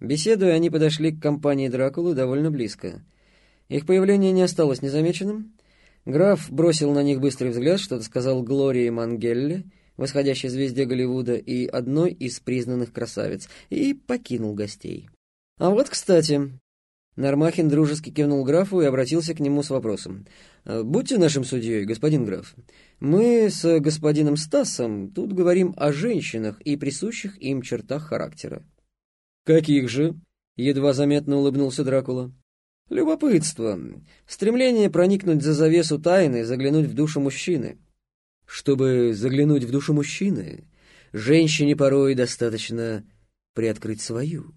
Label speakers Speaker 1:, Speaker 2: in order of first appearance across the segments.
Speaker 1: Беседуя, они подошли к компании Дракулы довольно близко. Их появление не осталось незамеченным. Граф бросил на них быстрый взгляд, что-то сказал Глории Мангелле, восходящей звезде Голливуда и одной из признанных красавиц, и покинул гостей. А вот, кстати, Нормахин дружески кивнул графу и обратился к нему с вопросом. «Э, «Будьте нашим судьей, господин граф. Мы с господином Стасом тут говорим о женщинах и присущих им чертах характера». «Каких же?» — едва заметно улыбнулся Дракула. «Любопытство. Стремление проникнуть за завесу тайны, заглянуть в душу мужчины». «Чтобы заглянуть в душу мужчины, женщине порой достаточно приоткрыть свою»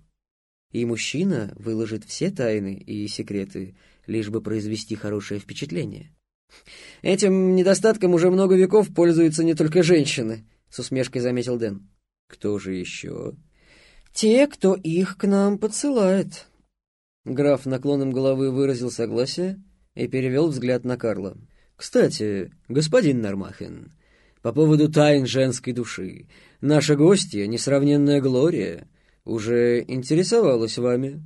Speaker 1: и мужчина выложит все тайны и секреты, лишь бы произвести хорошее впечатление. «Этим недостатком уже много веков пользуются не только женщины», — с усмешкой заметил Дэн. «Кто же еще?» «Те, кто их к нам подсылает». Граф наклоном головы выразил согласие и перевел взгляд на Карла. «Кстати, господин Нормахен, по поводу тайн женской души, наша гостья, несравненная Глория, уже интересовалась вами?»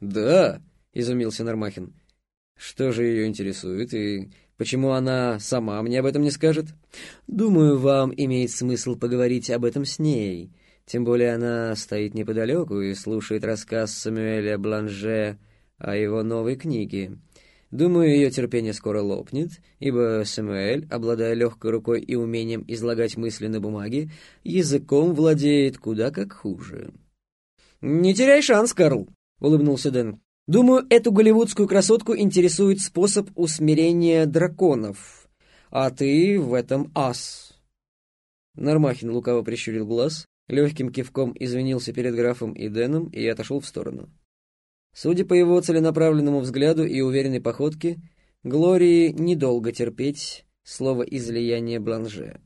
Speaker 1: «Да», — изумился Нормахин. «Что же ее интересует и почему она сама мне об этом не скажет?» «Думаю, вам имеет смысл поговорить об этом с ней. Тем более она стоит неподалеку и слушает рассказ Самуэля Бланже о его новой книге. Думаю, ее терпение скоро лопнет, ибо Самуэль, обладая легкой рукой и умением излагать мысли на бумаге, языком владеет куда как хуже». «Не теряй шанс, Карл», — улыбнулся Дэн. «Думаю, эту голливудскую красотку интересует способ усмирения драконов, а ты в этом ас». Нормахин лукаво прищурил глаз, легким кивком извинился перед графом и Дэном и отошел в сторону. Судя по его целенаправленному взгляду и уверенной походке, Глории недолго терпеть слово излияние Бланже.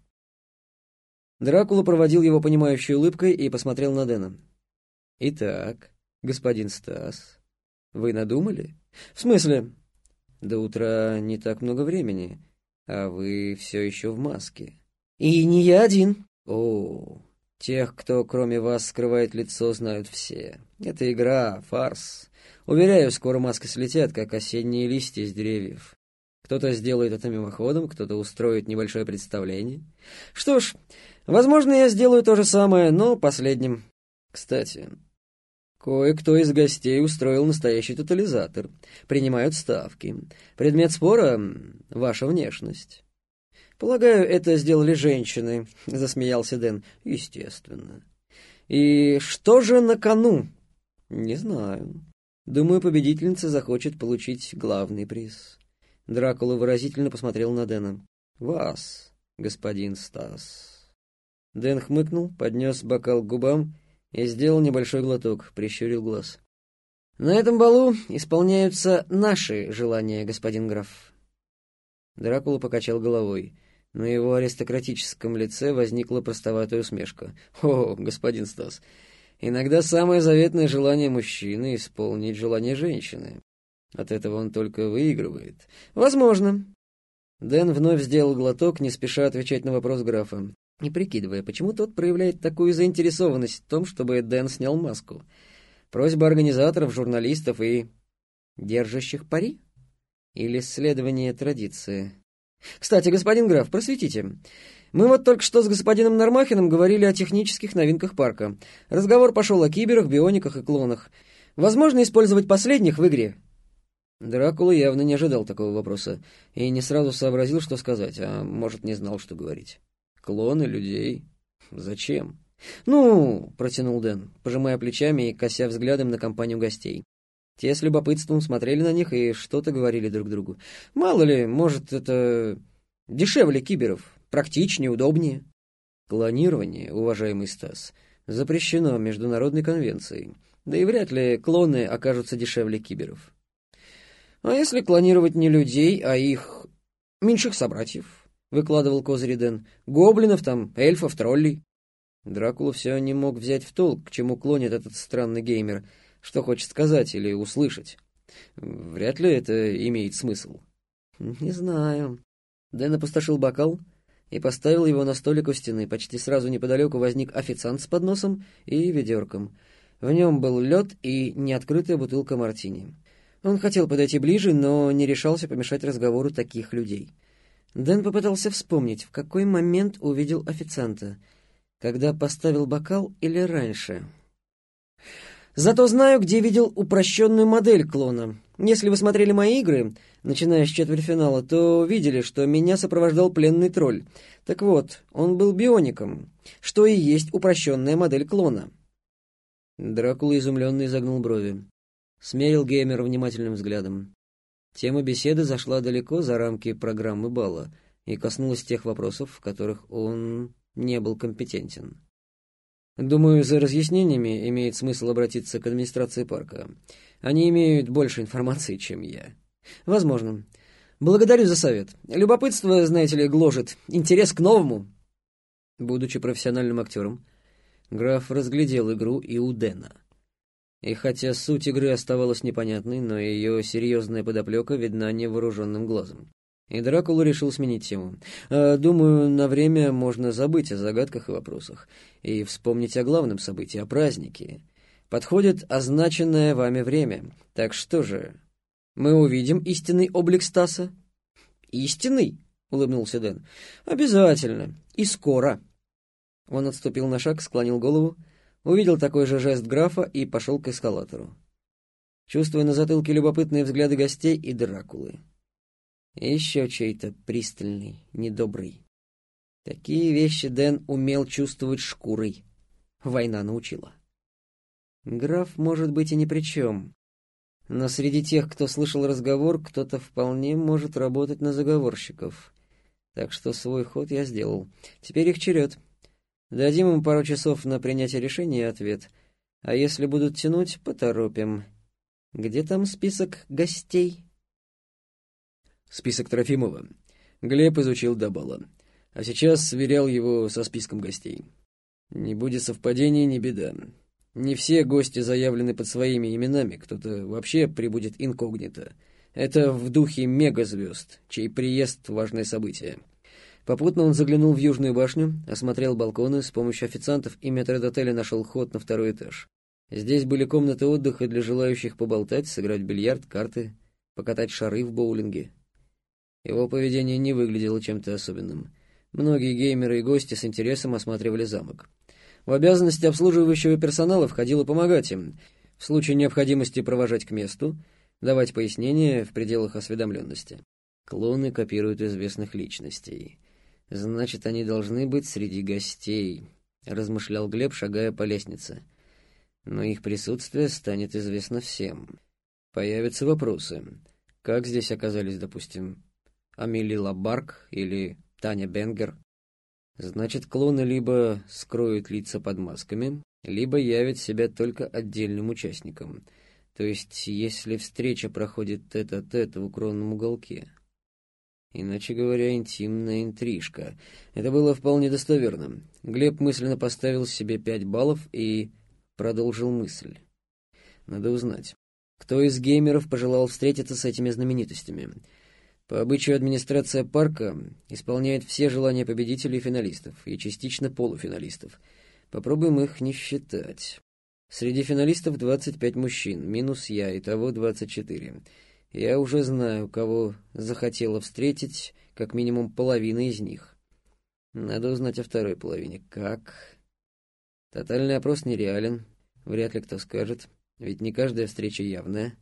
Speaker 1: Дракула проводил его понимающей улыбкой и посмотрел на Дэна. «Итак, господин Стас, вы надумали?» «В смысле?» «До утра не так много времени, а вы все еще в маске». «И не я один». «О, тех, кто кроме вас скрывает лицо, знают все. Это игра, фарс. Уверяю, скоро маски слетят, как осенние листья с деревьев. Кто-то сделает это мимоходом, кто-то устроит небольшое представление. Что ж, возможно, я сделаю то же самое, но последним. Кстати, кое-кто из гостей устроил настоящий тотализатор. Принимают ставки. Предмет спора — ваша внешность. «Полагаю, это сделали женщины», — засмеялся Дэн. «Естественно». «И что же на кону?» «Не знаю. Думаю, победительница захочет получить главный приз». Дракула выразительно посмотрел на Дэна. «Вас, господин Стас». Дэн хмыкнул, поднес бокал к губам и сделал небольшой глоток, прищурил глаз. «На этом балу исполняются наши желания, господин граф». Дракула покачал головой. На его аристократическом лице возникла простоватая усмешка. «О, господин Стас, иногда самое заветное желание мужчины — исполнить желание женщины. От этого он только выигрывает. Возможно». Дэн вновь сделал глоток, не спеша отвечать на вопрос графа не прикидывая, почему тот проявляет такую заинтересованность в том, чтобы Дэн снял маску. Просьба организаторов, журналистов и держащих пари? Или следование традиции? Кстати, господин граф, просветите. Мы вот только что с господином Нормахиным говорили о технических новинках парка. Разговор пошел о киберах, биониках и клонах. Возможно использовать последних в игре? Дракула явно не ожидал такого вопроса и не сразу сообразил, что сказать, а может, не знал, что говорить. Клоны людей? Зачем? Ну, протянул Дэн, пожимая плечами и кося взглядом на компанию гостей. Те с любопытством смотрели на них и что-то говорили друг другу. Мало ли, может, это дешевле киберов, практичнее, удобнее. Клонирование, уважаемый Стас, запрещено международной конвенцией. Да и вряд ли клоны окажутся дешевле киберов. А если клонировать не людей, а их меньших собратьев? выкладывал козыри Дэн. «Гоблинов там, эльфов, троллей». Дракула все не мог взять в толк, к чему клонит этот странный геймер, что хочет сказать или услышать. Вряд ли это имеет смысл. «Не знаю». Дэн опустошил бокал и поставил его на столик у стены. Почти сразу неподалеку возник официант с подносом и ведерком. В нем был лед и неоткрытая бутылка мартини. Он хотел подойти ближе, но не решался помешать разговору таких людей. Дэн попытался вспомнить, в какой момент увидел официанта. Когда поставил бокал или раньше. Зато знаю, где видел упрощенную модель клона. Если вы смотрели мои игры, начиная с четвертьфинала, то видели, что меня сопровождал пленный тролль. Так вот, он был биоником, что и есть упрощенная модель клона. Дракула изумленно изогнул брови. Смерил геймера внимательным взглядом. Тема беседы зашла далеко за рамки программы балла и коснулась тех вопросов, в которых он не был компетентен. Думаю, за разъяснениями имеет смысл обратиться к администрации парка. Они имеют больше информации, чем я. Возможно. Благодарю за совет. Любопытство, знаете ли, гложет. Интерес к новому. Будучи профессиональным актером, граф разглядел игру и у Дэна. И хотя суть игры оставалась непонятной, но ее серьезная подоплека видна невооруженным глазом. И Дракула решил сменить тему. «Э, «Думаю, на время можно забыть о загадках и вопросах и вспомнить о главном событии, о празднике. Подходит означенное вами время. Так что же, мы увидим истинный облик Стаса?» «Истинный?» — улыбнулся Дэн. «Обязательно. И скоро». Он отступил на шаг, склонил голову, увидел такой же жест графа и пошел к эскалатору, чувствуя на затылке любопытные взгляды гостей и Дракулы. Еще чей-то пристальный, недобрый. Такие вещи Дэн умел чувствовать шкурой. Война научила. Граф может быть и ни при чем. Но среди тех, кто слышал разговор, кто-то вполне может работать на заговорщиков. Так что свой ход я сделал. Теперь их черед. Дадим им пару часов на принятие решения и ответ. А если будут тянуть, поторопим. Где там список гостей?
Speaker 2: Список Трофимова. Глеб изучил до бала. А сейчас сверял его со списком гостей. Не будет совпадений, не беда. Не все гости заявлены под своими именами, кто-то вообще прибудет инкогнито. Это в духе мегазвезд, чей приезд — важное событие. Попутно он заглянул в Южную башню, осмотрел балконы, с помощью официантов и метродотеля нашел ход на второй этаж. Здесь были комнаты отдыха для желающих поболтать, сыграть в бильярд, карты, покатать шары в боулинге. Его поведение не выглядело чем-то особенным. Многие геймеры и гости с интересом осматривали замок. В обязанности обслуживающего персонала входило помогать им, в случае необходимости провожать к месту, давать пояснения в пределах осведомленности. Клоны копируют известных личностей. Значит, они должны быть среди гостей, размышлял Глеб, шагая по лестнице. Но их присутствие станет известно всем. Появятся вопросы. Как здесь оказались, допустим, Амели Лабарк или Таня Бенгер? Значит, клоны либо скроют лица под масками, либо явят себя только отдельным участникам. То есть, если встреча проходит тет-а-тет -тет в укромном уголке. Иначе говоря, интимная интрижка. Это было вполне достоверно. Глеб мысленно поставил себе пять баллов и продолжил мысль. Надо узнать, кто из геймеров пожелал встретиться с этими знаменитостями. По обычаю администрация парка исполняет все желания победителей и финалистов, и частично полуфиналистов. Попробуем их не считать. Среди финалистов 25 мужчин, минус я, итого 24. Я уже знаю, кого захотела встретить, как минимум половина из них. Надо узнать о второй половине. Как? Тотальный опрос нереален. Вряд ли кто скажет. Ведь не каждая встреча явная.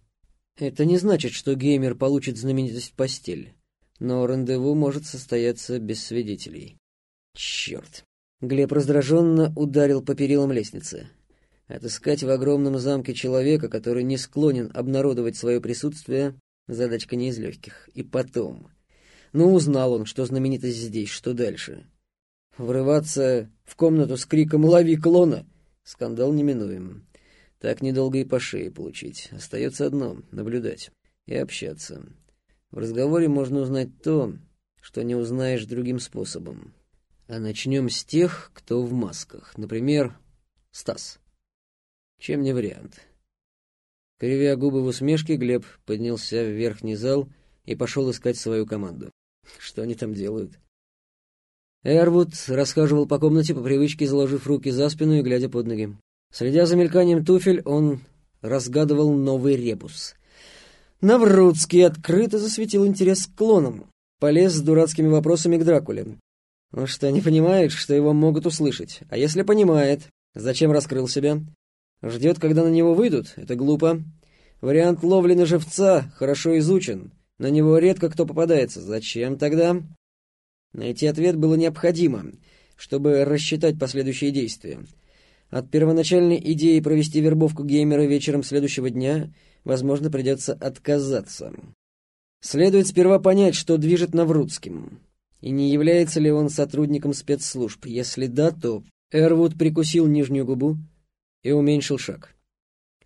Speaker 2: Это не значит, что геймер получит знаменитость в постель. Но рандеву может состояться без свидетелей. Черт. Глеб раздраженно ударил по перилам лестницы. Отыскать в огромном замке человека, который не склонен обнародовать свое присутствие, задачка не из легких. И потом. Ну, узнал он, что знаменитость здесь, что дальше? Врываться в комнату с криком «Лови клона!» Скандал неминуем. Так недолго и по шее получить. Остается одно — наблюдать и общаться. В разговоре можно узнать то, что не узнаешь другим способом. А начнем с тех, кто в масках. Например, Стас. Чем не вариант? Кривя губы в усмешке, Глеб поднялся в верхний зал и пошел искать свою команду. Что они там делают? Эрвуд расхаживал по комнате по привычке, заложив руки за спину и глядя под ноги.
Speaker 1: Следя за мельканием туфель, он разгадывал новый ребус. Наврудский открыто засветил интерес к клонам. Полез с дурацкими вопросами к Дракуле. Он что, не понимает, что его могут услышать? А если понимает, зачем раскрыл себя? Ждет, когда на него выйдут? Это глупо. Вариант ловли на живца хорошо изучен. На него редко кто попадается. Зачем тогда? Найти ответ было необходимо, чтобы рассчитать последующие действия. От первоначальной идеи провести вербовку геймера вечером следующего дня, возможно, придется отказаться. Следует сперва понять, что движет Наврудским, и не является ли он сотрудником спецслужб. Если да, то Эрвуд прикусил нижнюю губу и уменьшил шаг.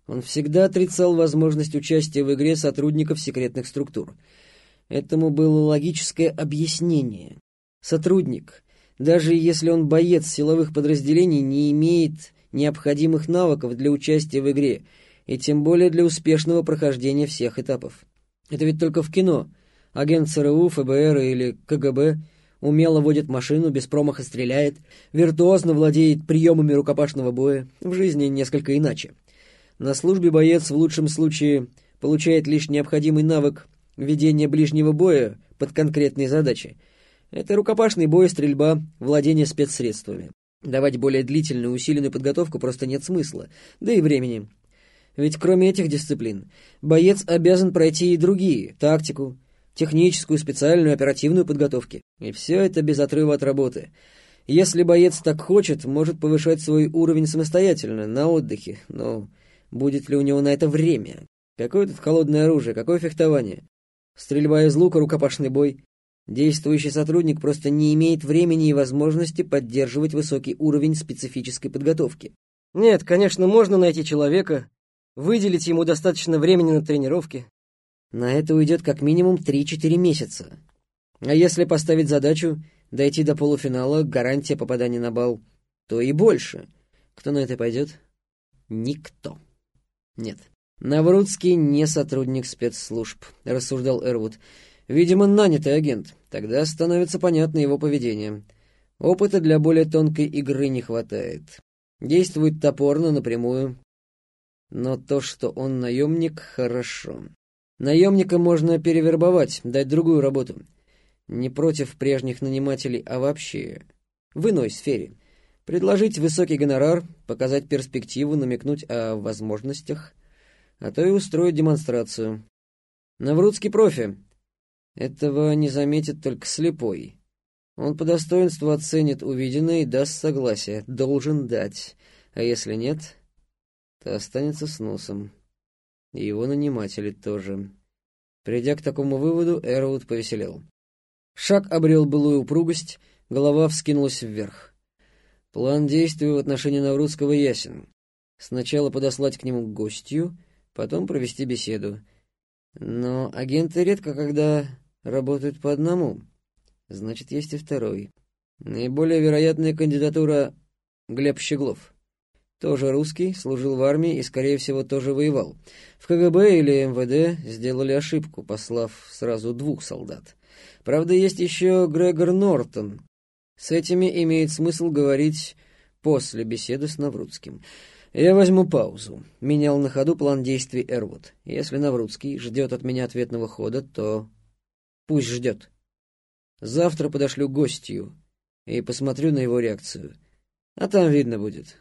Speaker 1: Он всегда отрицал возможность участия в игре сотрудников секретных структур. Этому было логическое объяснение. Сотрудник, даже если он боец силовых подразделений, не имеет необходимых навыков для участия в игре, и тем более для успешного прохождения всех этапов. Это ведь только в кино. Агент ЦРУ, ФБР или КГБ умело водит машину, без промаха стреляет, виртуозно владеет приемами рукопашного боя. В жизни несколько иначе. На службе боец в лучшем случае получает лишь необходимый навык ведения ближнего боя под конкретные задачи. Это рукопашный бой, стрельба, владение спецсредствами. Давать более длительную усиленную подготовку просто нет смысла, да и времени. Ведь кроме этих дисциплин, боец обязан пройти и другие – тактику, техническую, специальную, оперативную подготовки. И все это без отрыва от работы. Если боец так хочет, может повышать свой уровень самостоятельно, на отдыхе, но будет ли у него на это время? Какое тут холодное оружие, какое фехтование? Стрельба из лука, рукопашный бой. Действующий сотрудник просто не имеет времени и возможности поддерживать высокий уровень специфической подготовки. Нет, конечно, можно найти человека, выделить ему достаточно времени на тренировки. На это уйдет как минимум 3-4 месяца. А если поставить задачу дойти до полуфинала, гарантия попадания на бал, то и больше. Кто на это пойдет? Никто. Нет. Наврудский не сотрудник спецслужб, рассуждал Эрвуд. Видимо, нанятый агент. Тогда становится понятно его поведение. Опыта для более тонкой игры не хватает. Действует топорно, напрямую, но то, что он наемник, хорошо. Наемника можно перевербовать, дать другую работу. Не против прежних нанимателей, а вообще в иной сфере. Предложить высокий гонорар, показать перспективу, намекнуть о возможностях, а то и устроить демонстрацию. Наврудский профи. Этого не заметит только слепой. Он по достоинству оценит увиденное и даст согласие. Должен дать. А если нет, то останется с носом. И его наниматели тоже. Придя к такому выводу, Эрвуд повеселел. Шаг обрел былую упругость, голова вскинулась вверх. План действий в отношении Наврудского ясен. Сначала подослать к нему гостью, потом провести беседу. Но агенты редко когда работают по одному. Значит, есть и второй. Наиболее вероятная кандидатура — Глеб Щеглов. Тоже русский, служил в армии и, скорее всего, тоже воевал. В КГБ или МВД сделали ошибку, послав сразу двух солдат. Правда, есть еще Грегор Нортон. С этими имеет смысл говорить после беседы с Наврудским. Я возьму паузу. Менял на ходу план действий Эрвуд. Если Наврудский ждет от меня ответного хода, то пусть ждет. Завтра подошлю гостью и посмотрю на его реакцию. А там видно будет.